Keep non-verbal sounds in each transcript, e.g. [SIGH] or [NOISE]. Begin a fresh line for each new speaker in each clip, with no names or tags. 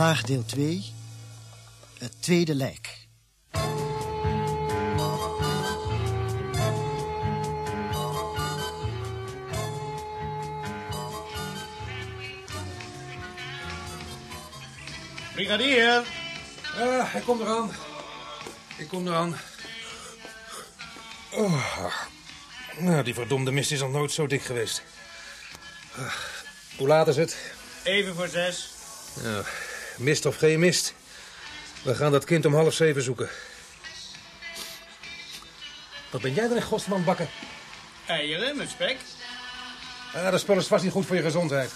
Vandaag deel 2. Het tweede lijk.
Brigadier!
Ah, ik kom eraan. Ik kom eraan. Oh. Nou, die verdomde mist is nog nooit zo dik geweest. Ah, Hoe laat is het?
Even voor zes.
Ja, mist of geen mist. We gaan dat kind om half zeven zoeken. Wat ben jij er in godsman bakken?
Eieren met spek.
Ah, dat spul is vast niet goed voor je gezondheid.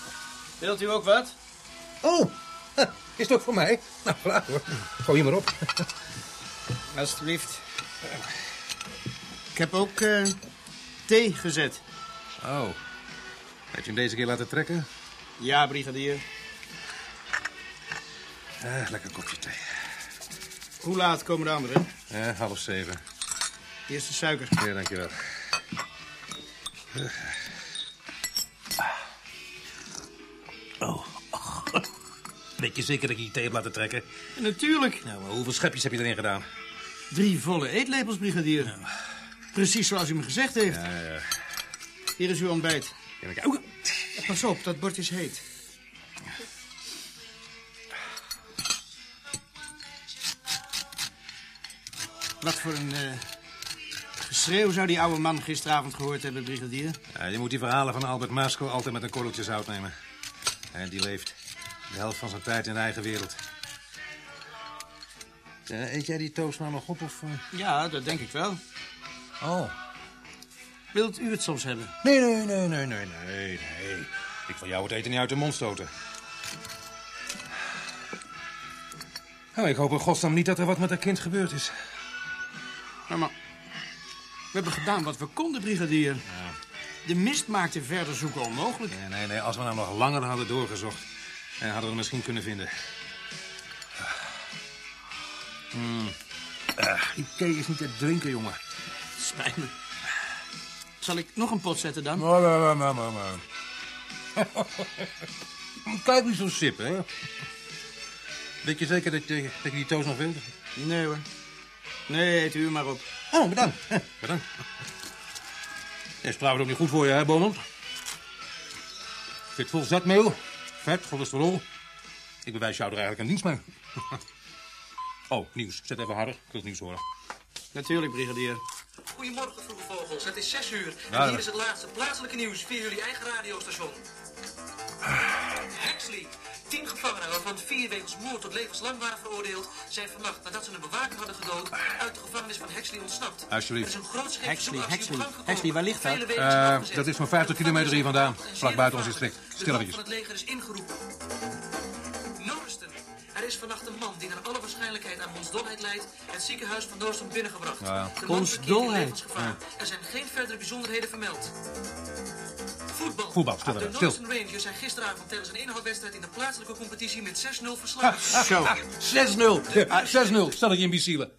Wilt u ook wat?
Oh, is het ook voor mij? Nou, klaar hoor. Gooi je maar op.
Alsjeblieft. Ik heb ook eh, thee gezet.
Oh. Heb je hem deze keer laten trekken?
Ja, brigadier.
Ah, lekker kopje thee.
Hoe laat komen de anderen?
Ja, half zeven.
Eerste suiker.
Ja, dankjewel. Oh. [LAUGHS] Weet je zeker dat je die thee hebt laten trekken?
Natuurlijk.
Nou, maar hoeveel schepjes heb je erin gedaan?
Drie volle eetlepels, brigadier. Precies zoals u me gezegd heeft.
Ja, ja.
Hier is uw ontbijt.
Ja, maar- Oeh.
Pas op, dat bord is heet. Wat voor een eh, geschreeuw zou die oude man gisteravond gehoord hebben, brigadier?
Ja, je moet die verhalen van Albert Maasco altijd met een korreltje zout nemen. En die leeft de helft van zijn tijd in de eigen wereld. Eet jij die toast nou nog op of... eh?
Ja, dat denk ik wel.
Oh.
Wilt u het soms hebben?
Nee, nee, nee, nee, nee, nee, nee. Ik wil jou het eten niet uit de mond stoten. Nou, ik hoop in godsnaam niet dat er wat met dat kind gebeurd is.
Maar we hebben gedaan wat we konden, brigadier. De mist maakte verder zoeken onmogelijk.
Nee, nee, nee. Als we nou nog langer hadden doorgezocht... eh, hadden we hem misschien kunnen vinden. Mm. Die thee is niet te drinken, jongen.
Spijt me. Zal ik nog een pot zetten dan?
Maar, maar, maar, maar, maar. Kijk niet zo sip, hè? Weet je zeker dat je, dat je die toast nog wilt?
Nee hoor. Nee, eet u maar op.
Oh, bedankt. Bedankt. Is trouwens ook niet goed voor je, hè, Beaumont? Zit vol zetmeel, vet, cholesterol. Ik bewijs jou er eigenlijk een dienst mee. [LAUGHS] oh, nieuws. Zet even harder. Ik wil het nieuws horen.
Natuurlijk, brigadier.
Goedemorgen, vroege vogels. Het is 6 uur. En hier is het laatste plaatselijke nieuws via jullie eigen radiostation. Hexley. Tien gevangenen, waarvan vier wegens moord tot levenslang waren veroordeeld, zijn vannacht, nadat ze een bewaker hadden gedood, uit de gevangenis van Hexley ontsnapt.
Alsjeblieft.
Er is een grootscheepse
Hexley, Hexley. waar ligt dat?
Eh, dat is zo'n 50 kilometer hier vandaan. Vlak buiten ons district.
gevaarlijk.
Stil
De
eventjes.
van het leger is ingeroepen. Norriston. Er is vannacht een man die naar alle waarschijnlijkheid aan hondsdolheid leidt... het ziekenhuis van Norriston binnengebracht.
Ja.
Hondsdolheid?
levensgevaar. Er zijn geen verdere bijzonderheden vermeld. Voetbal.
Voetbal, stil
De. Norriston Rangers zijn gisteravond tijdens een inhoudwedstrijd in de plaatselijke competitie met 6-0 verslagen.
Zo.
6-0. 6-0. Stel dat je imbecielen.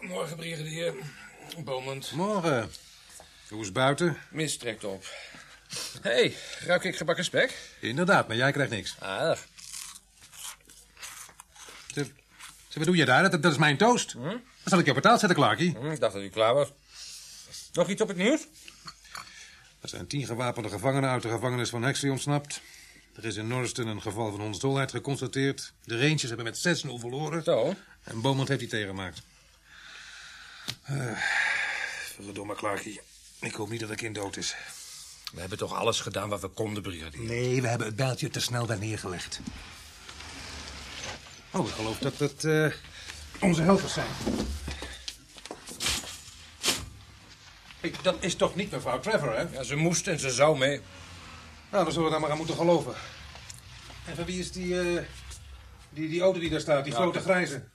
Morgen, brigadier. Beaumont.
Morgen. Hoe is het buiten?
Mist trekt op. Hé, hey, ruik ik gebakken spek?
Inderdaad, maar jij krijgt niks. Zeg, wat doe je daar? Dat, dat is mijn toast. Dan zal ik je op het taal zetten, Clarkie.
Hm, ik dacht dat u klaar was. Nog iets op het nieuws?
Er zijn tien gewapende gevangenen uit de gevangenis van Hexley ontsnapt. Er is in Norriston een geval van hondsdolheid geconstateerd. De Rangers hebben met 6-0 verloren.
Zo.
En Beaumont heeft die tegengemaakt. Uh, verdomme, Clarkie. Ik hoop niet dat het kind dood is.
We hebben toch alles gedaan wat we konden, brigadier.
Nee, we hebben het bijltje te snel daar neergelegd. Oh, ik geloof dat het eh, onze helpers zijn. Hey, dat is toch niet mevrouw Trevor, hè?
Ja, ze moest en ze zou mee.
Nou, dan zullen we daar maar aan moeten geloven. En van wie is die, eh, die, die auto die daar staat, die grote grijze?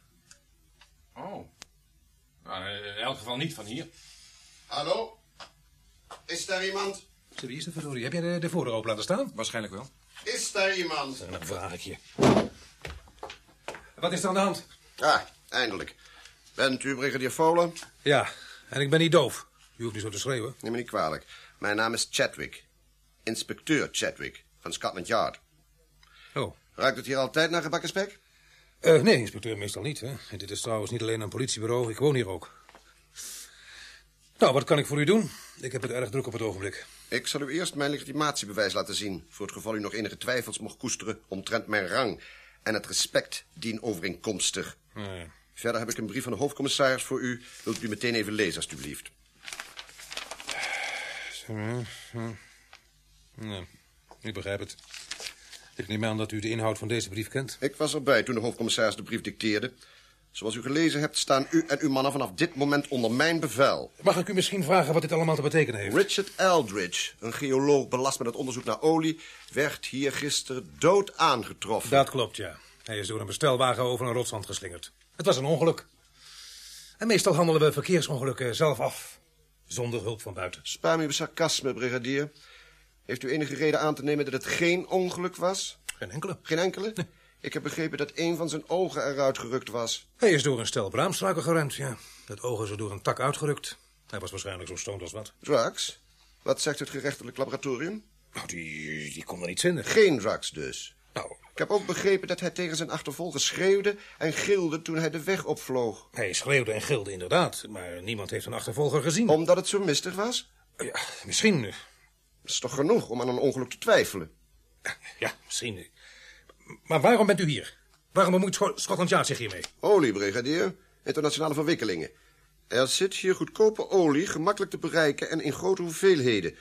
Oh. Nou, in elk geval niet van hier.
Hallo? Is daar iemand?
Zeg, Wie is dat verdorie? Heb jij de, de voordeur open laten staan?
Waarschijnlijk wel.
Is daar iemand?
Dan vraag ik je. Wat is er aan de hand?
Ah, eindelijk. Bent u brigadier Folen?
Ja, en ik ben niet doof. U hoeft niet zo te schreeuwen.
Neem me niet kwalijk. Mijn naam is Chadwick. Inspecteur Chadwick van Scotland Yard. Ruikt het hier altijd naar gebakken spek?
Eh, nee, inspecteur, meestal niet. Hè. En dit is trouwens niet alleen een politiebureau, ik woon hier ook. Nou, wat kan ik voor u doen? Ik heb het erg druk op het ogenblik.
Ik zal u eerst mijn legitimatiebewijs laten zien... voor het geval u nog enige twijfels mocht koesteren... omtrent mijn rang en het respect dien overeenkomstig.
Nee.
Verder heb ik een brief van de hoofdcommissaris voor u. Wilt u meteen even lezen, alstublieft?
Zo, ja, ja. Nee, ik begrijp het. Ik neem aan dat u de inhoud van deze brief kent.
Ik was erbij toen de hoofdcommissaris de brief dicteerde. Zoals u gelezen hebt, staan u en uw mannen vanaf dit moment onder mijn bevel.
Mag ik u misschien vragen wat dit allemaal te betekenen heeft?
Richard Eldridge, een geoloog belast met het onderzoek naar olie... werd hier gisteren dood aangetroffen.
Dat klopt, ja. Hij is door een bestelwagen over een rotswand geslingerd. Het was een ongeluk. En meestal handelen we verkeersongelukken zelf af. Zonder hulp van buiten.
Spaar me uw sarcasme, brigadier. Heeft u enige reden aan te nemen dat het geen ongeluk was?
Geen enkele.
Geen enkele? Ik heb begrepen dat een van zijn ogen eruit gerukt was.
Hij is door een stel braamstruiken gerend, ja. Het oog is er door een tak uitgerukt. Hij was waarschijnlijk zo stoned als wat.
Drugs? Wat zegt het gerechtelijk laboratorium?
Nou, die, die kon er niet vinden.
Geen drugs dus.
Nou,
Ik heb ook begrepen dat hij tegen zijn achtervolger schreeuwde en gilde toen hij de weg opvloog.
hij schreeuwde en gilde inderdaad, maar niemand heeft een achtervolger gezien.
Omdat het zo mistig was?
Ja, misschien.
Dat is toch genoeg om aan een ongeluk te twijfelen?
Ja, misschien. Maar waarom bent u hier? Waarom bemoeit Scho- Scotland Yard zich hiermee?
Olie, brigadier. Internationale verwikkelingen. Er zit hier goedkope olie, gemakkelijk te bereiken en in grote hoeveelheden.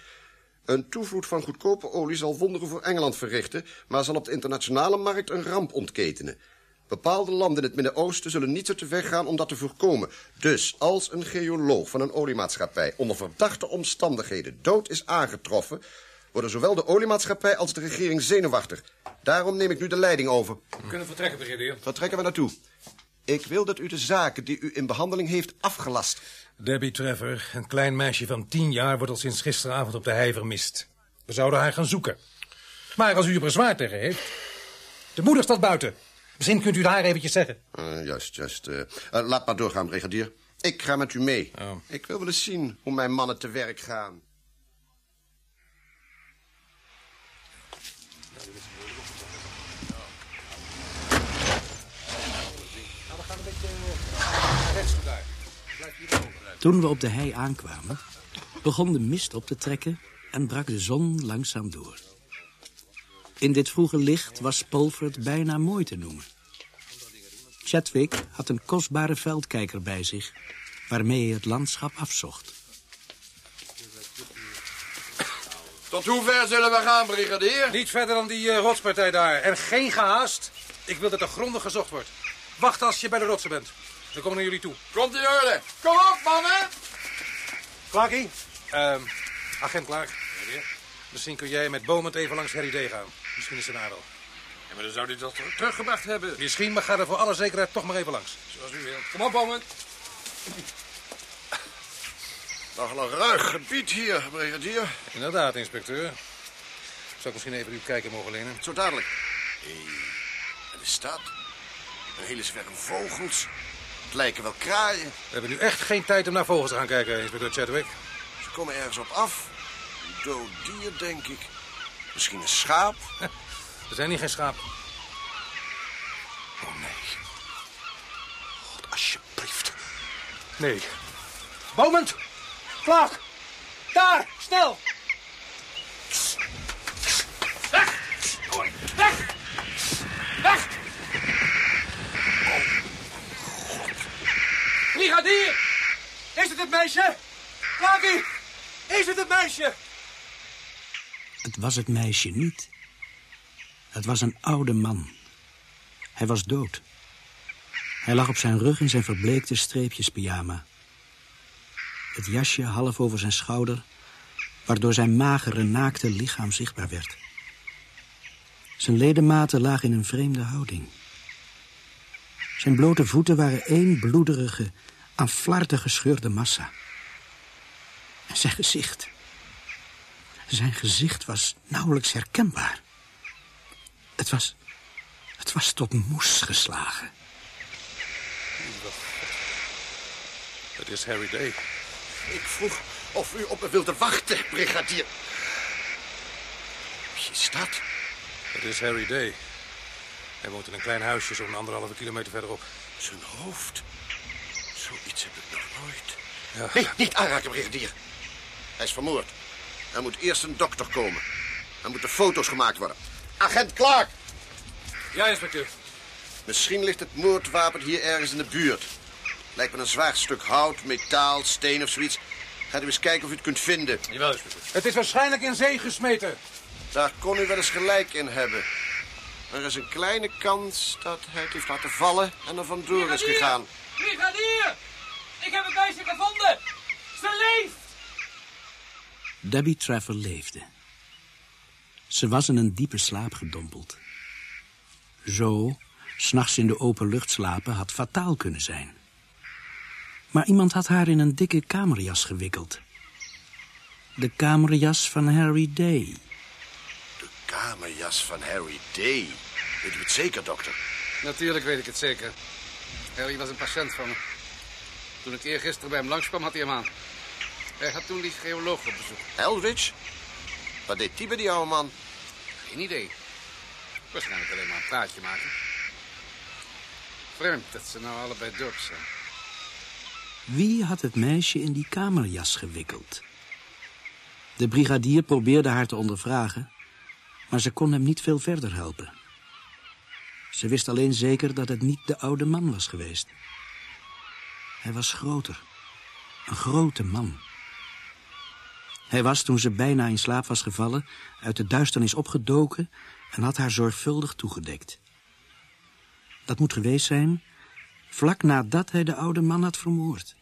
Een toevloed van goedkope olie zal wonderen voor Engeland verrichten... maar zal op de internationale markt een ramp ontketenen. Bepaalde landen in het Midden-Oosten zullen niet zo te weg gaan om dat te voorkomen. Dus als een geoloog van een oliemaatschappij onder verdachte omstandigheden dood is aangetroffen... worden zowel de oliemaatschappij als de regering zenuwachtig. Daarom neem ik nu de leiding over.
We kunnen vertrekken, brigadier.
Vertrekken we naartoe. Ik wil dat u de zaken die u in behandeling heeft afgelast.
Debbie Trevor, een klein meisje van tien jaar, wordt al sinds gisteravond op de hei vermist. We zouden haar gaan zoeken. Maar als u er bezwaar tegen heeft... De moeder staat buiten. Misschien kunt u daar eventjes zeggen.
Eh, juist, juist. eh. Eh, laat maar doorgaan, brigadier. Ik ga met u mee.
Oh.
Ik wil wel eens zien hoe mijn mannen te werk gaan.
Toen we op de hei aankwamen, begon de mist op te trekken en brak de zon langzaam door. In dit vroege licht was Polford bijna mooi te noemen. Chadwick had een kostbare veldkijker bij zich, waarmee hij het landschap afzocht.
Tot hoe ver zullen we gaan, brigadier?
Niet verder dan die eh, rotspartij daar. En geen gehaast. Ik wil dat er grondig gezocht wordt. Wacht als je bij de rotsen bent. Dan komen naar jullie toe.
Komt in orde. Kom op, mannen.
Clarkie? Ehm agent Clark. Misschien kun jij met Beaumont even langs Harry D gaan. Misschien is het een aardig.
Ja, maar dan zou hij dat toch teruggebracht hebben.
Misschien, maar ga er voor alle zekerheid toch maar even langs.
Zoals u wilt. Kom op, Bowman.
Nogal een ruig gebied hier, brigadier.
Inderdaad, inspecteur. Zou ik misschien even uw kijken mogen lenen?
Zo dadelijk. Hé, wat is dat? Een hele zwerm vogels. Het lijken wel kraaien.
We hebben nu echt geen tijd om naar vogels te gaan kijken, inspecteur Chadwick.
Ze komen ergens op af. Een dood dier, denk ik. Misschien een schaap.
Er zijn hier geen schapen.
Oh, nee. God, alsjeblieft.
Nee. Beaumont! Clark! Daar! Snel! Is het het meisje? Clarkie! Is het het meisje?
Het was het meisje niet. Het was een oude man. Hij was dood. Hij lag op zijn rug in zijn verbleekte streepjespyjama. Het jasje half over zijn schouder, waardoor zijn magere, naakte lichaam zichtbaar werd. Zijn ledematen lagen in een vreemde houding. Zijn blote voeten waren één bloederige, aan flarden gescheurde massa. En zijn gezicht... Zijn gezicht was nauwelijks herkenbaar. Het was... Het was tot moes geslagen.
Het is Harry Day.
Ik vroeg of u op me wilde wachten, brigadier. Wie is dat?
Het is Harry Day. Hij woont in een klein huisje zo'n anderhalve kilometer verderop.
Zijn hoofd. Zoiets heb ik nog nooit.
Ja.
Nee, niet aanraken, brigadier. Hij is vermoord. Er moet eerst een dokter komen. Er moeten foto's gemaakt worden. Agent Clark!
Ja, inspecteur.
Misschien ligt het moordwapen hier ergens in de buurt. Lijkt me een zwaar stuk hout, metaal, steen of zoiets. Gaat u eens kijken of u het kunt vinden.
Jawel, inspecteur.
Het is waarschijnlijk in zee gesmeten.
Daar kon u wel eens gelijk in hebben. Er is een kleine kans dat hij het heeft laten vallen en er vandoor is gegaan.
Brigadier! Ik heb het meisje gevonden! Ze leeft!
Debbie Trevor leefde. Ze was in een diepe slaap gedompeld. Zo, s'nachts in de open lucht slapen, had fataal kunnen zijn. Maar iemand had haar in een dikke kamerjas gewikkeld. De kamerjas van Harry Day.
De kamerjas van Harry Day. Weet u het zeker, dokter?
Natuurlijk weet ik het zeker. Harry was een patiënt van me. Toen ik eergisteren bij hem langskwam, had hij hem aan. Hij had toen die geoloog op bezoek.
Eldridge? Wat deed die bij die oude man?
Geen idee. Waarschijnlijk alleen maar een praatje maken. Vreemd dat ze nou allebei dood zijn.
Wie had het meisje in die kamerjas gewikkeld? De brigadier probeerde haar te ondervragen, maar ze kon hem niet veel verder helpen. Ze wist alleen zeker dat het niet de oude man was geweest. Hij was groter. Een grote man. Hij was, toen ze bijna in slaap was gevallen, uit de duisternis opgedoken en had haar zorgvuldig toegedekt. Dat moet geweest zijn vlak nadat hij de oude man had vermoord.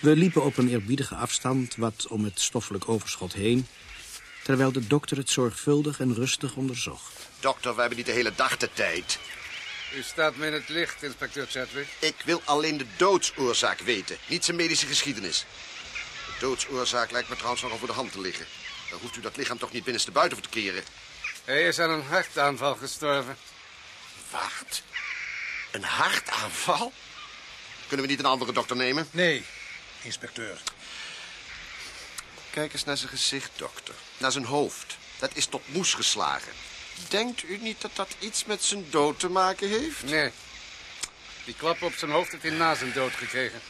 We liepen op een eerbiedige afstand wat om het stoffelijk overschot heen... terwijl de dokter het zorgvuldig en rustig onderzocht.
Dokter, we hebben niet de hele dag de tijd.
U staat me in het licht, inspecteur Chadwick.
Ik wil alleen de doodsoorzaak weten, niet zijn medische geschiedenis. De doodsoorzaak lijkt me trouwens nogal voor de hand te liggen. Dan hoeft u dat lichaam toch niet binnenstebuiten voor te keren.
Hij is aan een hartaanval gestorven.
Wat? Een hartaanval? Kunnen we niet een andere dokter nemen?
Nee, inspecteur.
Kijk eens naar zijn gezicht, dokter. Naar zijn hoofd. Dat is tot moes geslagen. Denkt u niet dat dat iets met zijn dood te maken heeft?
Nee. Die klap op zijn hoofd heeft hij na zijn dood gekregen.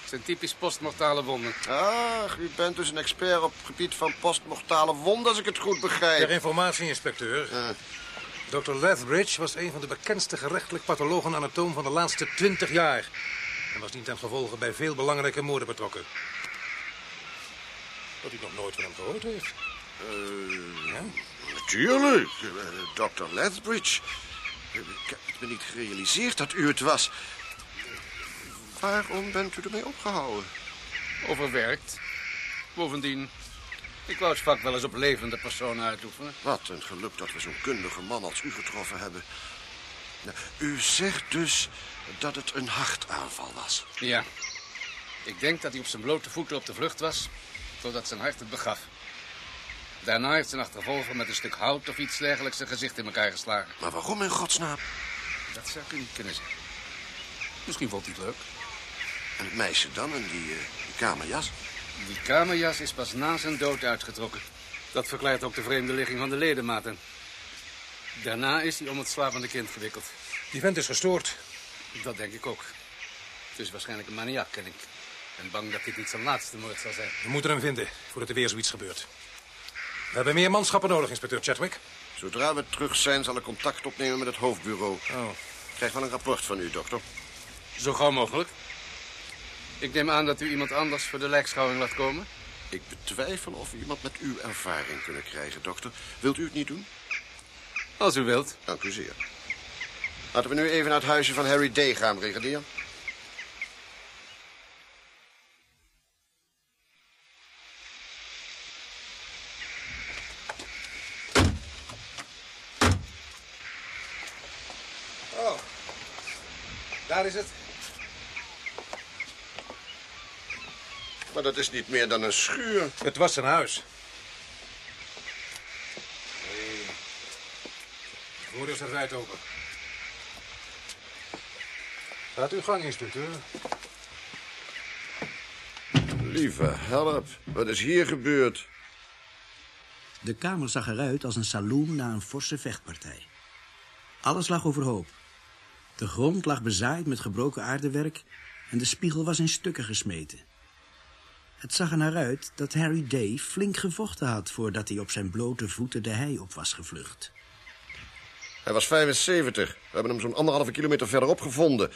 Het zijn typisch postmortale wonden.
Ach, u bent dus een expert op het gebied van postmortale wonden, als ik het goed begrijp.
Ter informatie, inspecteur. Dr. Lethbridge was een van de bekendste gerechtelijk pathologen anatoom van de laatste twintig jaar. En was niet ten gevolge bij veel belangrijke moorden betrokken. Dat u nog nooit van hem gehoord heeft.
Eh, Natuurlijk, eh, Dr. Lethbridge. Eh, Ik heb het me niet gerealiseerd dat u het was. Waarom bent u ermee opgehouden?
Overwerkt. Bovendien, ik wou het vak wel eens op levende personen uitoefenen.
Wat een geluk dat we zo'n kundige man als u getroffen hebben. Nou, U zegt dus dat het een hartaanval was.
Ja. Ik denk dat hij op zijn blote voeten op de vlucht was, totdat zijn hart het begaf. Daarna heeft zijn achtervolger met een stuk hout of iets dergelijks zijn gezicht in elkaar geslagen.
Maar waarom in godsnaam?
Dat zou ik u niet kunnen zeggen. Misschien vond hij het leuk.
En het meisje dan in die, eh, die kamerjas?
Die kamerjas is pas na zijn dood uitgetrokken. Dat verklaart ook de vreemde ligging van de ledematen. Daarna is hij om het slapende kind gewikkeld.
Die vent is gestoord.
Dat denk ik ook. Het is waarschijnlijk een maniak, ken ik. En bang dat dit niet zijn laatste moord zal zijn.
We moeten hem vinden, voordat er weer zoiets gebeurt. We hebben meer manschappen nodig, inspecteur Chadwick.
Zodra we terug zijn, zal ik contact opnemen met het hoofdbureau.
Oh.
Ik krijg wel een rapport van u, dokter.
Zo gauw mogelijk. Ik neem aan dat u iemand anders voor de lijkschouwing laat komen.
Ik betwijfel of we iemand met uw ervaring kunnen krijgen, dokter. Wilt u het niet doen?
Als u wilt.
Dank u zeer. Laten we nu even naar het huisje van Harry Day gaan, brigadier.
Oh, daar is het.
Maar dat is niet meer dan een schuur.
Het was zijn huis. Nee. De voordeur staat wijd open. Gaat uw gang, inspecteur.
Lieve help, wat is hier gebeurd?
De kamer zag eruit als een saloon na een forse vechtpartij. Alles lag overhoop. De grond lag bezaaid met gebroken aardewerk en de spiegel was in stukken gesmeten. Het zag er naar uit dat Harry Day flink gevochten had voordat hij op zijn blote voeten de hei op was gevlucht.
Hij was 75. We hebben hem zo'n anderhalve kilometer verderop gevonden.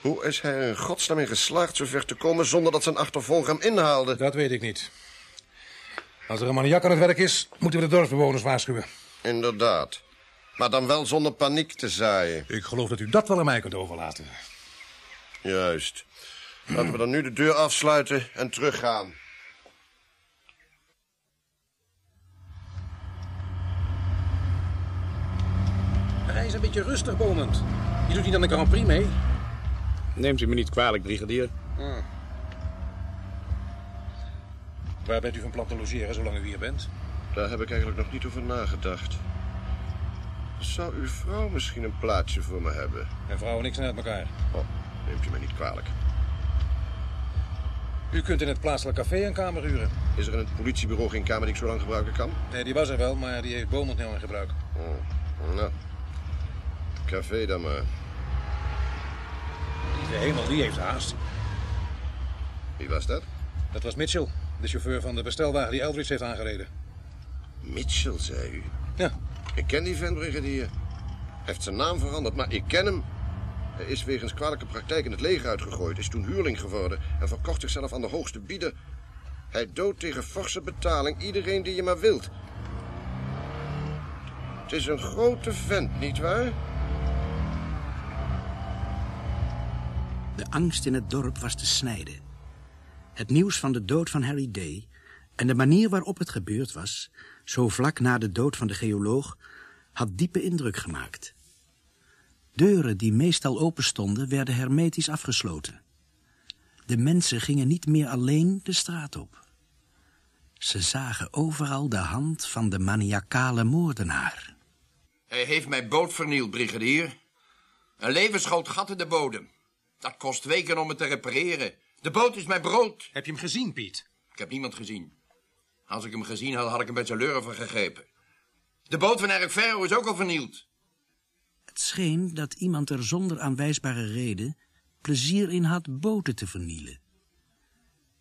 Hoe is hij er in godsnaam in geslaagd zo ver te komen zonder dat zijn achtervolger hem inhaalde?
Dat weet ik niet. Als er een maniak aan het werk is, moeten we de dorpsbewoners waarschuwen.
Inderdaad. Maar dan wel zonder paniek te zaaien.
Ik geloof dat u dat wel aan mij kunt overlaten.
Juist. Laten we dan nu de deur afsluiten en teruggaan.
Hij is een beetje rustig, Beaumont. Je doet niet aan de Grand Prix mee.
Neemt u me niet kwalijk, brigadier.
Waar bent u van plan te logeren zolang u hier bent?
Daar heb ik eigenlijk nog niet over nagedacht. Zou uw vrouw misschien een plaatsje voor me hebben?
En vrouw en ik zijn uit elkaar.
Oh, neemt u me niet kwalijk.
U kunt in het plaatselijk café een kamer huren.
Is er in het politiebureau geen kamer die ik zo lang gebruiken kan?
Nee, die was er wel, maar die heeft Beaumont nou in gebruik.
Oh, nou, café dan maar.
De hemel, die heeft haast.
Wie was dat?
Dat was Mitchell, de chauffeur van de bestelwagen die Eldridge heeft aangereden.
Mitchell, zei u.
Ja.
Ik ken die vent, brigadier. Hij heeft zijn naam veranderd, maar ik ken hem. Hij is wegens kwalijke praktijk in het leger uitgegooid, is toen huurling geworden en verkocht zichzelf aan de hoogste bieder. Hij doodt tegen forse betaling iedereen die je maar wilt. Het is een grote vent, nietwaar?
De angst in het dorp was te snijden. Het nieuws van de dood van Harry Day en de manier waarop het gebeurd was, zo vlak na de dood van de geoloog, had diepe indruk gemaakt. Deuren die meestal open stonden, werden hermetisch afgesloten. De mensen gingen niet meer alleen de straat op. Ze zagen overal de hand van de maniacale moordenaar.
Hij heeft mijn boot vernield, brigadier. Een levensgroot gat in de bodem. Dat kost weken om het te repareren. De boot is mijn brood.
Heb je hem gezien, Piet?
Ik heb niemand gezien. Als ik hem gezien had, had ik hem bij zijn lurven gegrepen. De boot van Eric Ferro is ook al vernield.
Het scheen dat iemand er zonder aanwijsbare reden plezier in had boten te vernielen.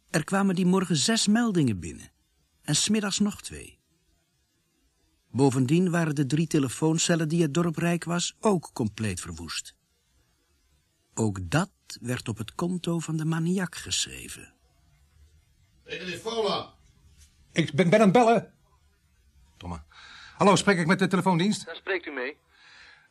Er kwamen die morgen zes meldingen binnen en smiddags nog twee. Bovendien waren de drie telefooncellen die het dorp rijk was ook compleet verwoest. Ook dat werd op het konto van de maniak geschreven.
Brigadier Fowler.
Ik ben, ben aan het bellen. Domme. Hallo, spreek ik met de telefoondienst?
Daar spreekt u mee.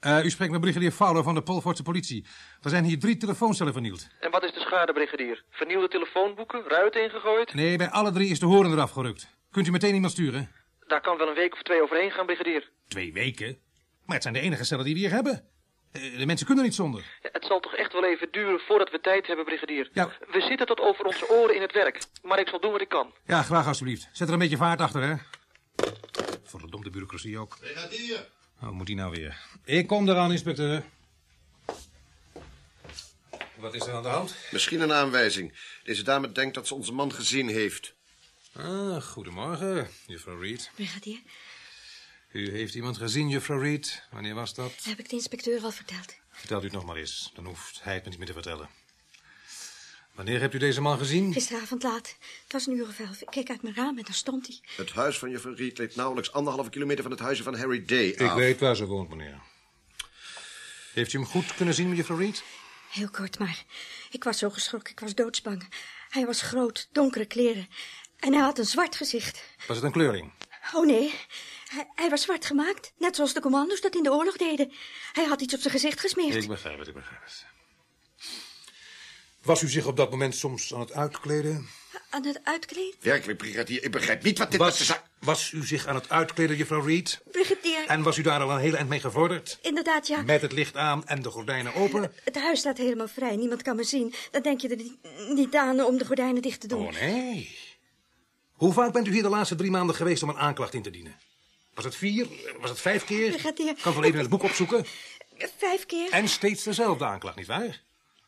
Eh, u spreekt met brigadier Fowler van de Polvoortse politie. Er zijn hier drie telefooncellen vernield.
En wat is de schade, brigadier? Vernielde telefoonboeken, ruiten ingegooid?
Nee, bij alle drie is de horen eraf gerukt. Kunt u meteen iemand sturen?
Daar kan wel een week of twee overheen gaan, brigadier.
Twee weken? Maar het zijn de enige cellen die we hier hebben. Eh, De mensen kunnen niet zonder.
Het zal toch echt wel even duren voordat we tijd hebben, brigadier.
Ja.
We zitten tot over onze oren in het werk. Maar ik zal doen wat ik kan.
Ja, graag alsjeblieft. Zet er een beetje vaart achter, hè. Verdomde bureaucratie ook.
Brigadier.
Oh, moet die nou weer? Ik kom eraan, inspecteur. Wat is er aan de hand?
Misschien een aanwijzing. Deze dame denkt dat ze onze man gezien heeft.
Ah, goedemorgen, juffrouw Reed.
Brigadier,
U heeft iemand gezien, juffrouw Reed. Wanneer was dat?
heb ik de inspecteur al verteld.
Vertelt u het nog maar eens. Dan hoeft hij het me niet meer te vertellen. Wanneer hebt u deze man gezien?
Gisteravond laat. Het was een uur of elf. Ik keek uit mijn raam en daar stond hij.
Het huis van juffrouw Reed ligt nauwelijks anderhalve kilometer van het huisje van Harry Day
Ik
af.
weet waar ze woont, meneer. Heeft u hem goed kunnen zien, juffrouw Reed?
Heel kort, maar ik was zo geschrokken. Ik was doodsbang. Hij was groot, donkere kleren. En hij had een zwart gezicht.
Was het een kleuring?
Oh nee, hij, hij was zwart gemaakt. Net zoals de commando's dat in de oorlog deden. Hij had iets op zijn gezicht gesmeerd.
Ik begrijp het, ik begrijp het. Was u zich op dat moment soms aan het uitkleden?
Aan het uitkleden?
Werkelijk, brigadier, ik begrijp niet wat dit
Was, was u zich aan het uitkleden, juffrouw Reed?
Brigadier,
En was u daar al een hele eind mee gevorderd?
inderdaad ja.
Met het licht aan en de gordijnen open?
Het huis staat helemaal vrij. Niemand kan me zien. Dan denk je er niet, niet aan om de gordijnen dicht te doen.
Oh, nee. Hoe vaak bent u hier de laatste drie maanden geweest om een aanklacht in te dienen? Was het vier? Was het vijf keer?
Brigadier.
Kan wel even in het boek opzoeken.
Vijf keer?
En steeds dezelfde aanklacht, nietwaar?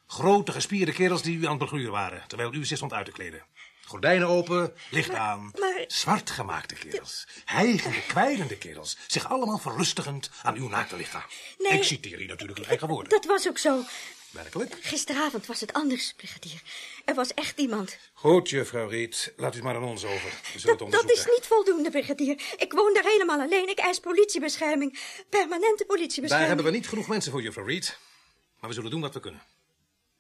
Grote gespierde kerels die u aan het begluren waren, terwijl u zich stond uit te kleden. Gordijnen open, licht aan.
maar-
Zwart gemaakte kerels. Hijgende, kwijlende kerels. Zich allemaal verlustigend aan uw naakte lichaam.
Nee.
Ik citeer hier natuurlijk uw eigen woorden.
Dat was ook zo.
Werkelijk?
Gisteravond was het anders, brigadier. Er was echt iemand.
Goed, juffrouw Riet. Laat u het maar aan ons over. We zullen het
Dat
onderzoeken.
is niet voldoende, brigadier. Ik woon daar helemaal alleen. Ik eis politiebescherming. Permanente politiebescherming.
Daar hebben we niet genoeg mensen voor, juffrouw Reed. Maar we zullen doen wat we kunnen.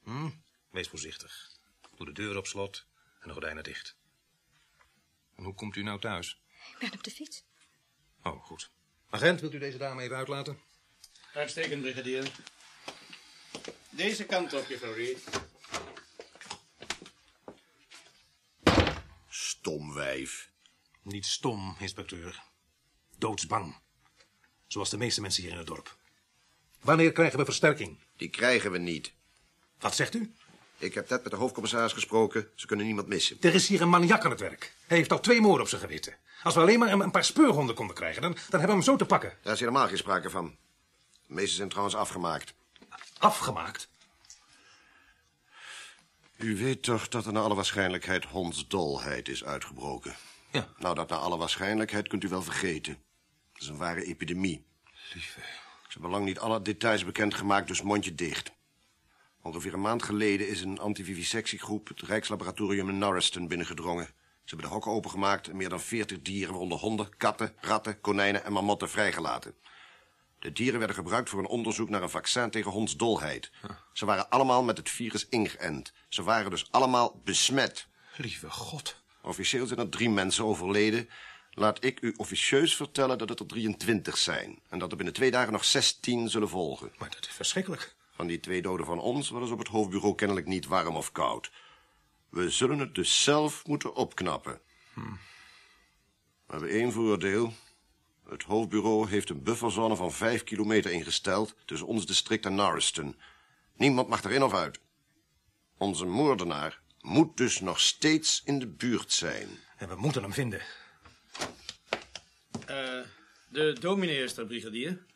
Hm? Wees voorzichtig. Doe de deur op slot en de gordijnen dicht. En hoe komt u nou thuis?
Ik ben op de fiets.
Oh, goed. Agent, wilt u deze dame even uitlaten?
Uitstekend, brigadier. Deze kant op, juffrouw Reed.
Stom wijf.
Niet stom, inspecteur. Doodsbang. Zoals de meeste mensen hier in het dorp. Wanneer krijgen we versterking?
Die krijgen we niet.
Wat zegt u?
Ik heb net met de hoofdcommissaris gesproken. Ze kunnen niemand missen.
Er is hier een maniak aan het werk. Hij heeft al twee moorden op zijn geweten. Als we alleen maar een, paar speurhonden konden krijgen, dan, dan hebben we hem zo te pakken.
Daar is helemaal geen sprake van. De meeste zijn trouwens afgemaakt.
Afgemaakt?
U weet toch dat er naar alle waarschijnlijkheid hondsdolheid is uitgebroken?
Ja.
Nou, dat naar alle waarschijnlijkheid kunt u wel vergeten. Het is een ware epidemie.
Lieve.
Ze hebben lang niet alle details bekendgemaakt, dus mondje dicht. Ongeveer een maand geleden is een antivivisectiegroep het Rijkslaboratorium in Norriston binnengedrongen. Ze hebben de hokken opengemaakt en meer dan veertig dieren, waaronder honden, katten, ratten, konijnen en marmotten vrijgelaten. De dieren werden gebruikt voor een onderzoek naar een vaccin tegen hondsdolheid. Ze waren allemaal met het virus ingeënt. Ze waren dus allemaal besmet.
Lieve God.
Officieel zijn er drie mensen overleden. Laat ik u officieus vertellen dat het er 23 zijn. En dat er binnen twee dagen nog 16 zullen volgen.
Maar dat is verschrikkelijk.
Van die twee doden van ons ze op het hoofdbureau kennelijk niet warm of koud. We zullen het dus zelf moeten opknappen. We hebben één voordeel. Het hoofdbureau heeft een bufferzone van vijf kilometer ingesteld... tussen ons district en Norriston. Niemand mag erin of uit. Onze moordenaar moet dus nog steeds in de buurt zijn.
En we moeten hem vinden.
Eh, de dominee is er, brigadier.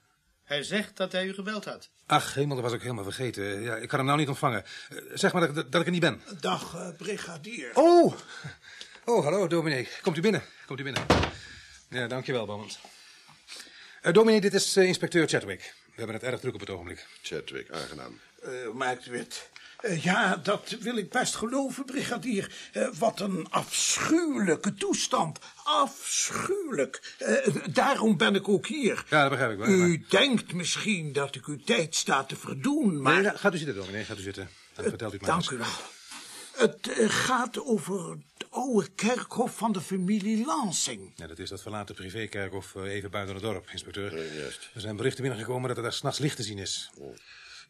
Hij zegt dat hij u gebeld had.
Ach, hemel, dat was ik helemaal vergeten. Ja, ik kan hem nou niet ontvangen. Eh, Zeg maar dat, ik- dat ik er niet ben.
Dag, eh, brigadier.
Oh! Oh, hallo, dominee. Komt u binnen. Komt u binnen. Ja, dankjewel, Bowman. Eh dominee, dit is inspecteur Chadwick. We hebben het erg druk op het ogenblik.
Chadwick, aangenaam.
Eh, maakt u het? Eh, ja, dat wil ik best geloven, brigadier. Eh, wat een afschuwelijke toestand. Afschuwelijk. Eh, daarom ben ik ook hier.
Ja, dat begrijp ik wel.
U denkt misschien dat ik uw tijd sta te verdoen, maar...
Nee, gaat u zitten, dominee. Gaat u zitten. Dan vertelt u het maar
Dank
eens.
u wel. Het gaat over het oude kerkhof van de familie Lansing.
Ja, dat is dat verlaten privékerkhof even buiten het dorp, inspecteur.
juist.
Er zijn berichten binnengekomen dat er daar s'nachts licht te zien is.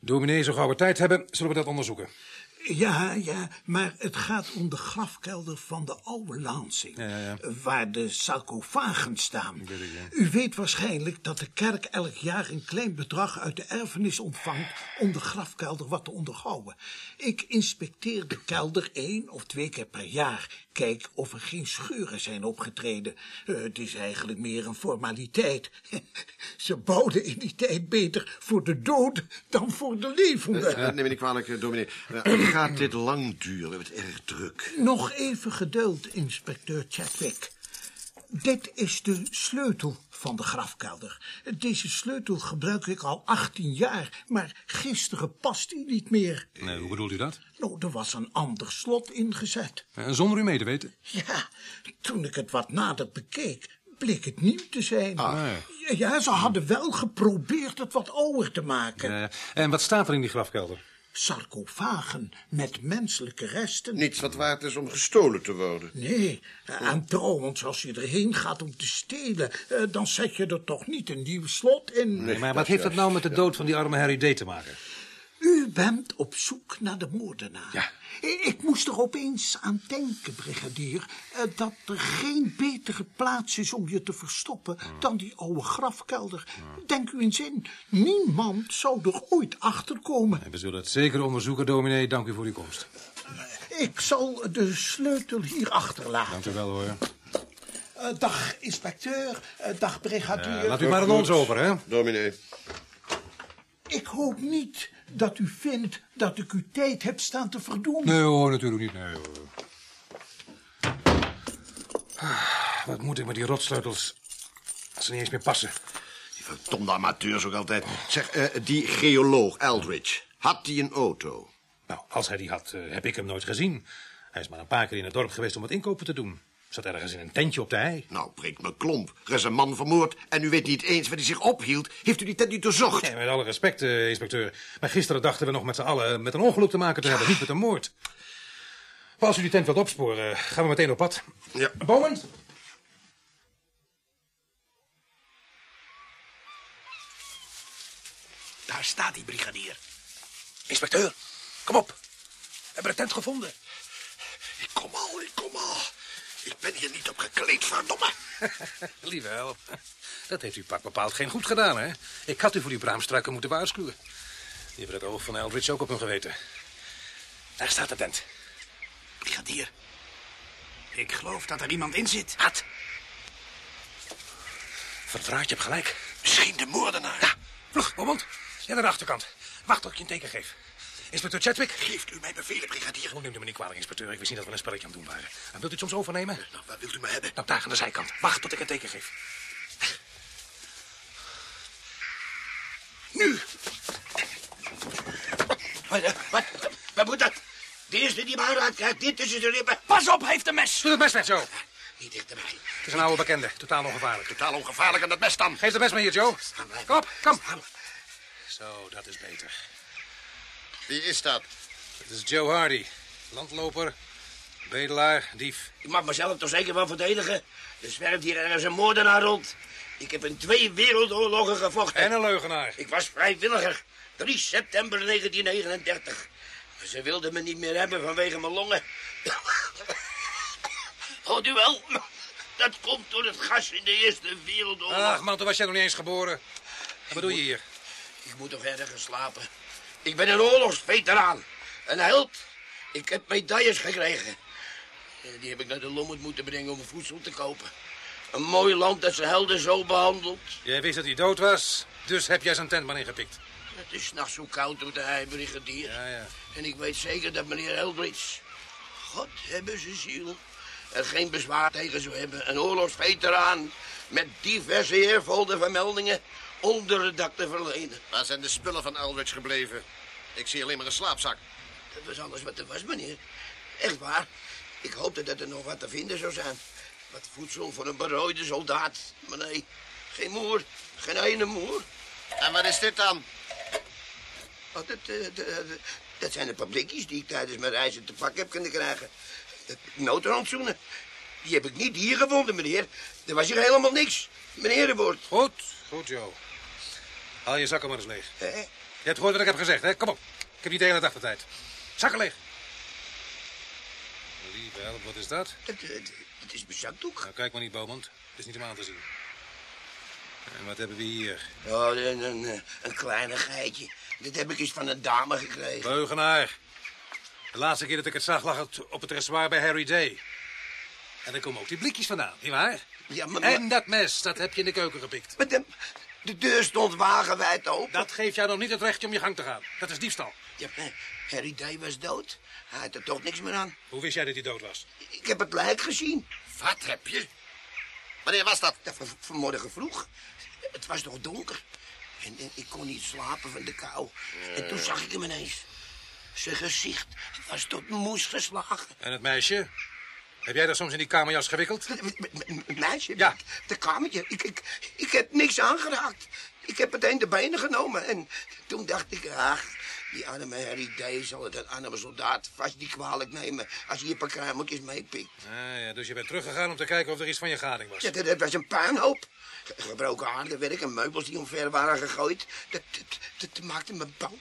Dominee, zo gauw we tijd hebben, zullen we dat onderzoeken.
Ja, ja, maar het gaat om de grafkelder van de oude Lansing.
Ja, ja, ja.
Waar de sarcofagen staan.
weet ik, ja.
U weet waarschijnlijk dat de kerk elk jaar een klein bedrag uit de erfenis ontvangt om de grafkelder wat te onderhouden. Ik inspecteer de kelder één of twee keer per jaar. Kijk of er geen scheuren zijn opgetreden. Eh, het is eigenlijk meer een formaliteit. [LAUGHS] Ze bouwden in die tijd beter voor de dood dan voor de levenden.
Eh, neem me niet kwalijk, dominee. Gaat dit lang duren? We hebben het erg druk.
Nog even geduld, inspecteur Chadwick. Dit is de sleutel van de grafkelder. Deze sleutel gebruik ik al 18 jaar, maar gisteren past die niet meer.
Nee, hoe bedoelt u dat?
Nou, er was een ander slot ingezet.
Eh, zonder u mee te weten?
Ja, toen ik het wat nader bekeek, bleek het nieuw te zijn.
Ah.
Ja, ja, ze hadden wel geprobeerd het wat ouder te maken.
Ja. En wat staat er in die grafkelder?
Sarcofagen met menselijke resten.
Niets wat waard is om gestolen te worden.
Nee, en trouwens, als je erheen gaat om te stelen, eh, dan zet je er toch niet een nieuw slot in.
Nee, maar wat heeft dat nou met de dood van die arme Harry D. te maken?
U bent op zoek naar de moordenaar.
Ja.
Ik moest er opeens aan denken, brigadier, eh, dat er geen betere plaats is om je te verstoppen dan die oude grafkelder. Denk u eens in, niemand zou er ooit achter komen.
We zullen het zeker onderzoeken, dominee. Dank u voor uw komst.
Ik zal de sleutel hier achterlaten.
Dank u wel, hoor.
Eh, dag, inspecteur. Eh, dag, brigadier.
Ja, laat u maar aan ons over, hè?
Dominee.
Ik hoop niet dat u vindt dat ik uw tijd heb staan te verdoen.
Nee hoor, natuurlijk niet. Nee, hoor. Wat moet ik met die rotsleutels? Als ze niet eens meer passen.
Die verdomde amateurs ook altijd. Zeg, eh, die geoloog Eldridge, had die een auto?
Nou, als hij die had, eh, heb ik hem nooit gezien. Hij is maar een paar keer in het dorp geweest om wat inkopen te doen. Zat ergens in een tentje op de hei.
Nou, breekt me klomp. Er is een man vermoord en u weet niet eens waar hij zich ophield. Heeft u die tent niet doorzocht?
Nee, met alle respect, eh, inspecteur. Maar gisteren dachten we nog met z'n allen met een ongeluk te maken te hebben, niet met een moord. Maar als u die tent wilt opsporen, gaan we meteen op pad.
Ja.
Bowman?
Daar staat die brigadier. Inspecteur, kom op. We hebben de tent gevonden.
Ik kom al, ik kom al. Ik ben hier niet op gekleed, verdomme. [LAUGHS]
Lieve help. Dat heeft u pak bepaald geen goed gedaan, hè? Ik had u voor die braamstruiken moeten waarschuwen. Die hebben het oog van Eldridge ook op hun geweten. Daar staat de tent.
Brigadier, ik geloof dat er iemand in zit.
Wat? Verdraad, je hebt gelijk.
Misschien de moordenaar.
Ja, vlug, Beaumont. Ja, naar de achterkant. Wacht tot ik je een teken geef. Inspecteur Chadwick?
Geeft u mij bevelen, brigadier?
Oh, neemt u me niet kwalijk, inspecteur. Ik wist niet dat we een spelletje aan het doen waren. En wilt u het soms overnemen?
Nou, waar wilt u me hebben?
Nou, daar aan de zijkant. Wacht tot ik een teken geef.
Nu! Wat, eh, wat, wat moet dat? De eerste die me aanraakt krijgt dit tussen de ribben. Pas op, heeft een mes.
Doe het mes weg, Joe.
Niet dichterbij.
Het is een oude bekende. Totaal ongevaarlijk.
Totaal ongevaarlijk aan dat mes dan.
Geef het mes maar hier, Joe. Kom op, kom. Zo, dat is beter.
Wie is dat?
Het is Joe Hardy. Landloper, bedelaar, dief.
Ik mag mezelf toch zeker wel verdedigen? Er zwerft hier ergens een moordenaar rond. Ik heb in twee wereldoorlogen gevochten.
En een leugenaar.
Ik was vrijwilliger. 3 september 1939. Maar ze wilden me niet meer hebben vanwege mijn longen. [COUGHS] Hoort u wel? Dat komt door het gas in de Eerste Wereldoorlog.
Ach man, toen was jij nog niet eens geboren. Wat doe je hier?
Ik moet toch ergens slapen. Ik ben een oorlogsveteraan. Een held. Ik heb medailles gekregen. Eh, Die heb ik naar de Lommerd moeten brengen om voedsel te kopen. Een mooi land dat zijn helden zo behandelt.
Jij wist dat hij dood was, dus heb jij zijn tent maar ingepikt.
Het is s'nachts zo koud op de hei, brigadier.
Ja, ja.
En ik weet zeker dat meneer Eldridge... God hebben ze ziel... er geen bezwaar tegen zou hebben. Een oorlogsveteraan met diverse eervolle vermeldingen... onder het dak te verlenen.
Waar zijn de spullen van Eldridge gebleven? Ik zie alleen maar een slaapzak.
Dat was alles wat er was, meneer. Echt waar. Ik hoopte dat er nog wat te vinden zou zijn. Wat voedsel voor een berooide soldaat. Maar nee, geen moer. Geen ene moer.
En wat is dit dan?
Oh, dat, eh, dat, dat- dat zijn de paprikjes die ik tijdens mijn reizen te pakken heb kunnen krijgen. Noodrantsoenen. Die heb ik niet hier gevonden, meneer. Er was hier helemaal niks. Meneer woord.
Goed, goed, Joe. Haal je zakken maar eens leeg.
Hè?
Je hebt gehoord wat ik heb gezegd, hè? Kom op. Ik heb niet de hele dag de tijd. Zakken leeg. Lieve help, wat is dat?
Het, het, het is mijn zakdoek.
Nou, kijk maar niet, Beaumont. Het is niet om aan te zien. En wat hebben we hier?
Oh, een, een, eh, een kleinigheidje. Dit heb ik eens van een dame gekregen.
Leugenaar. De laatste keer dat ik het zag lag het op het dressoir bij Harry Day. En daar komen ook die blikjes vandaan, nietwaar?
Ja, maar...
En dat mes, dat heb je in de keuken gepikt.
maar de, de deur stond wagenwijd open.
Dat geeft jou nog niet het rechtje om je gang te gaan. Dat is diefstal.
Ja, maar Harry Day was dood. Hij had er toch niks meer aan.
Hoe wist jij dat hij dood was?
Ik heb het lijk gezien.
Wat heb je? Wanneer was dat?
Van, vanmorgen vroeg. Het was nog donker. En, en ik kon niet slapen van de kou. En toen zag ik hem ineens. Zijn gezicht was tot moes geslagen.
En het meisje? Heb jij dat soms in die kamerjas gewikkeld?
Meisje?
Ja.
De kamertje. Ik, ik, ik heb niks aangeraakt. Ik heb meteen de benen genomen. En toen dacht ik, ach, die arme Harry Day zal het een arme soldaat vast niet kwalijk nemen... als hij een paar kruimeltjes meepikt.
Ah, ja, dus je bent teruggegaan om te kijken of er iets van je gading was.
Ja, dat, dat was een puinhoop. Ge- Gebroken aardewerk en meubels die omver waren gegooid. Dat, dat, dat maakte me bang.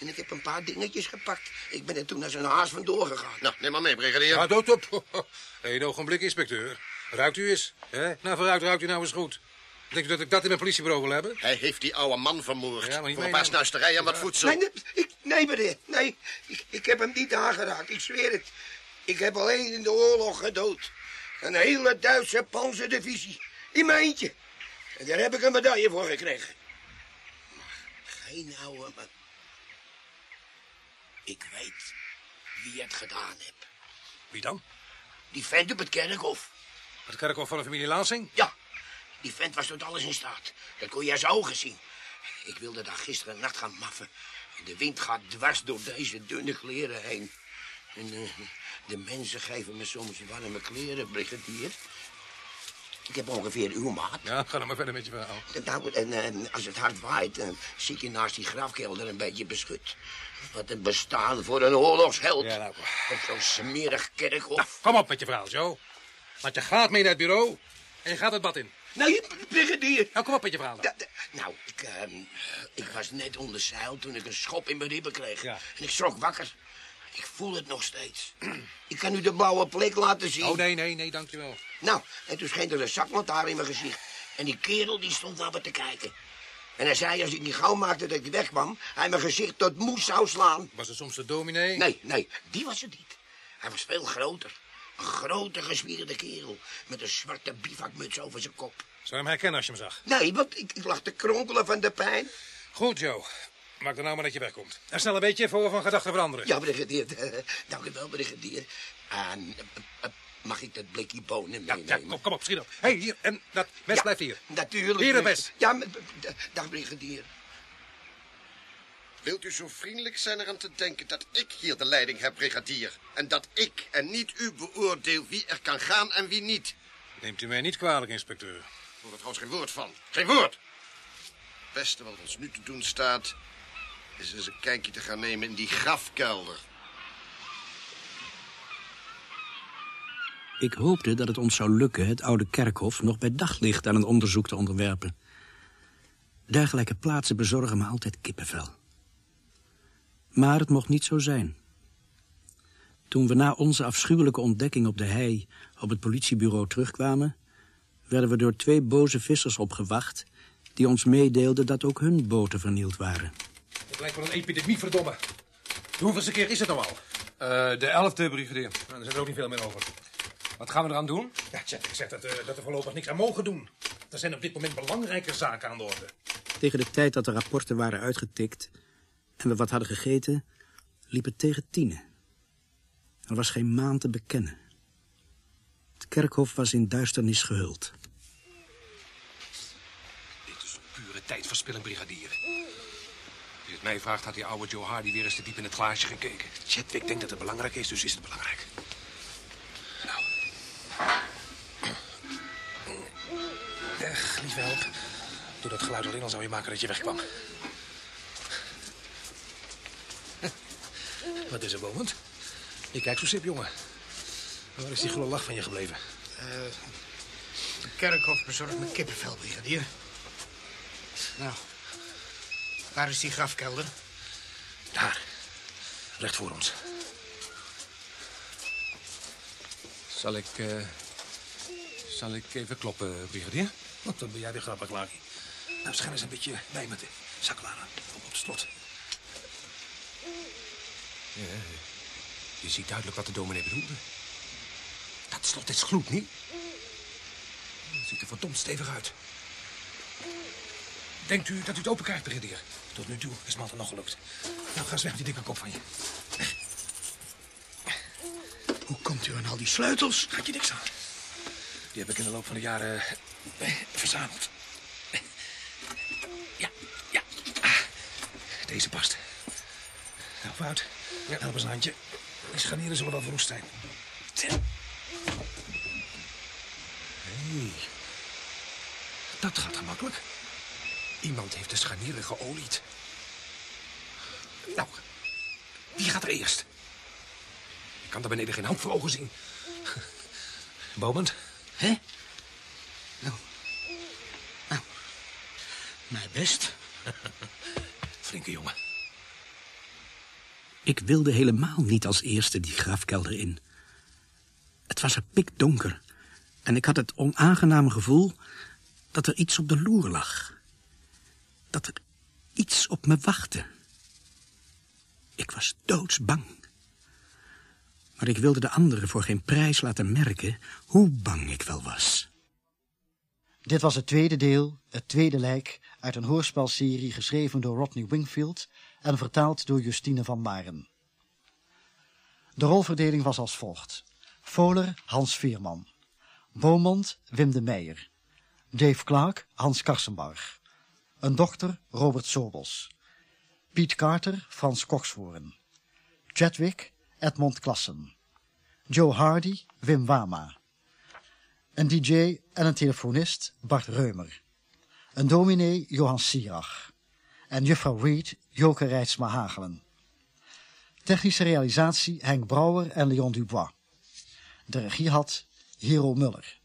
En ik heb een paar dingetjes gepakt. Ik ben er toen naar zijn haas vandoor gegaan.
Nou, neem maar mee, brigadier.
Ja, dood op. [LAUGHS] Eén ogenblik, inspecteur. Ruikt u eens. Hè? Nou, vooruit ruikt u nou eens goed. Denkt u dat ik dat in mijn politiebureau wil hebben?
Hij heeft die oude man vermoord.
Ja, maar niet
voor een paar snuisterijen en wat voedsel.
Nee, nee, ik, nee meneer. Nee, ik, ik heb hem niet aangeraakt. Ik zweer het. Ik heb alleen in de oorlog gedood. Een hele Duitse panzerdivisie. In mijn eentje. En daar heb ik een medaille voor gekregen. Maar geen oude man. Ik weet wie het gedaan heeft.
Wie dan?
Die vent op het kerkhof.
Het kerkhof van de familie Lansing?
Ja, die vent was tot alles in staat. Dat kon je zijn ogen zien. Ik wilde daar gisteren nacht gaan maffen. De wind gaat dwars door deze dunne kleren heen. En eh, de mensen geven me soms warme kleren, brigadier. Ik heb ongeveer uw maat.
Ja, ga dan maar verder met je verhaal.
Nou, en, en als het hard waait, dan zit je naast die grafkelder een beetje beschut. Wat een bestaan voor een oorlogsheld.
Ja, nou.
Op zo'n smerig kerkhof.
Kom op met je verhaal, Joe. Want je gaat mee naar het bureau en je gaat het bad in.
Nee, brigadier.
Nou, kom op met je verhaal. dan.
Da- da- nou, ik, ehm, ik was net onder zeil toen ik een schop in mijn ribben kreeg.
Ja.
En ik schrok wakker. Ik voel het nog steeds. Ik kan u de blauwe plek laten zien.
Oh, nee, nee, nee, dankjewel.
Nou, en toen scheen er een zaklantaar in mijn gezicht. En die kerel die stond naar me te kijken. En hij zei als ik niet gauw maakte dat ik wegkwam... hij mijn gezicht tot moes zou slaan.
Was het soms de dominee?
Nee, nee, die was het niet. Hij was veel groter. Een grote gespierde kerel. Met een zwarte bivakmuts over zijn kop.
Zou je hem herkennen als je hem zag?
Nee, want ik, ik lag te kronkelen van de pijn.
Goed, Joe. Maak dan nou maar dat je wegkomt. En snel een beetje voor we van gedachten veranderen.
Ja, brigadier. [LAUGHS] Dank u wel, brigadier. En eh, eh, mag ik dat blikje bonen
Ja,
meenemen?
ja, kom, kom op, schiet op. Hé, hey, hier. En dat mes
Ja,
blijft hier.
Natuurlijk.
Hier het mes.
Ja, maar- dag, brigadier.
Wilt u zo vriendelijk zijn eraan te denken dat ik hier de leiding heb, brigadier? En dat ik en niet u beoordeel wie er kan gaan en wie niet?
Neemt u mij niet kwalijk, inspecteur.
Ik hoor er trouwens geen woord van. Geen woord! Het beste wat ons nu te doen staat... is eens een kijkje te gaan nemen in die grafkelder.
Ik hoopte dat het ons zou lukken het oude kerkhof nog bij daglicht aan een onderzoek te onderwerpen. Dergelijke plaatsen bezorgen me altijd kippenvel. Maar het mocht niet zo zijn. Toen we na onze afschuwelijke ontdekking op de hei op het politiebureau terugkwamen, werden we door twee boze vissers opgewacht die ons meedeelden dat ook hun boten vernield waren.
Het lijkt wel een epidemie, verdomme. De hoeveelste keer is het nou al?
Eh, de elfde brigadier.
Nou, er zit er ook niet veel meer over.
Wat gaan we eraan doen?
Ja, Chet, ik zeg dat, eh, dat we voorlopig niks aan mogen doen. Er zijn op dit moment belangrijke zaken aan de orde.
Tegen de tijd dat de rapporten waren uitgetikt en we wat hadden gegeten, liep het tegen tienen. Er was geen maan te bekennen. Het kerkhof was in duisternis gehuld.
Dit is pure tijdverspilling, brigadier. Als je het mij vraagt, had die oude Joe Hardy weer eens te diep in het glaasje gekeken.
Chet, ik denk dat het belangrijk is, dus is het belangrijk. Nou. Ech, lieve help. Doe dat geluid alleen al zou je maken dat je wegkwam. Wat is er, Bowend? Je kijkt zo sip, jongen. Waar is die gulle lach van je gebleven?
De kerkhof bezorgt me kippenvel, brigadier. Nou, waar is die grafkelder?
Daar. Recht voor ons.
Zal ik... eh, zal ik even kloppen, brigadier?
Wat, dan ben jij weer grappig, Laki. Nou, schijn eens een beetje bij met de zaklaren. Op op het slot.
Ja, je ziet duidelijk wat de dominee bedoelde. Dat slot is gloed, niet? Het ziet er verdomd stevig uit.
Denkt u dat u het open krijgt, brigadier? Tot nu toe is me altijd nog gelukt. Nou, ga eens weg met die dikke kop van je.
Komt u aan al die sleutels?
Gaat je niks aan. Die heb ik in de loop van de jaren eh, verzameld. Ja, ja. Ah, Deze past. Nou, fout. Help eens een handje. Die scharnieren zullen wel verroest zijn.
Hey, dat gaat gemakkelijk. Iemand heeft de scharnieren geolied. Nou, wie gaat er eerst? Ik kan daar beneden geen hand voor ogen zien. [LAUGHS]
Bowman?
Hè? Nou. Nou. Mijn best. [LAUGHS]
Flinke jongen.
Ik wilde helemaal niet als eerste die grafkelder in. Het was er pikdonker en ik had het onaangename gevoel dat er iets op de loer lag. Dat er iets op me wachtte. Ik was doodsbang. Maar ik wilde de anderen voor geen prijs laten merken hoe bang ik wel was.
Dit was het tweede deel, het tweede lijk, uit een hoorspelserie geschreven door Rodney Wingfield en vertaald door Justine van Maren. De rolverdeling was als volgt. Voler Hans Veerman, Beaumont, Wim de Meijer. Dave Clark, Hans Karsenbarg. Een dokter, Robert Sobels. Piet Carter, Frans Koksvoren. Chadwick, Edmond Klassen. Joe Hardy, Wim Wama. Een DJ en een telefonist, Bart Reumer. Een dominee, Johan Sierach. En juffrouw Reed, Joke Rijtsma Hagelen. Technische realisatie Henk Brouwer en Leon Dubois. De regie had Hero Muller.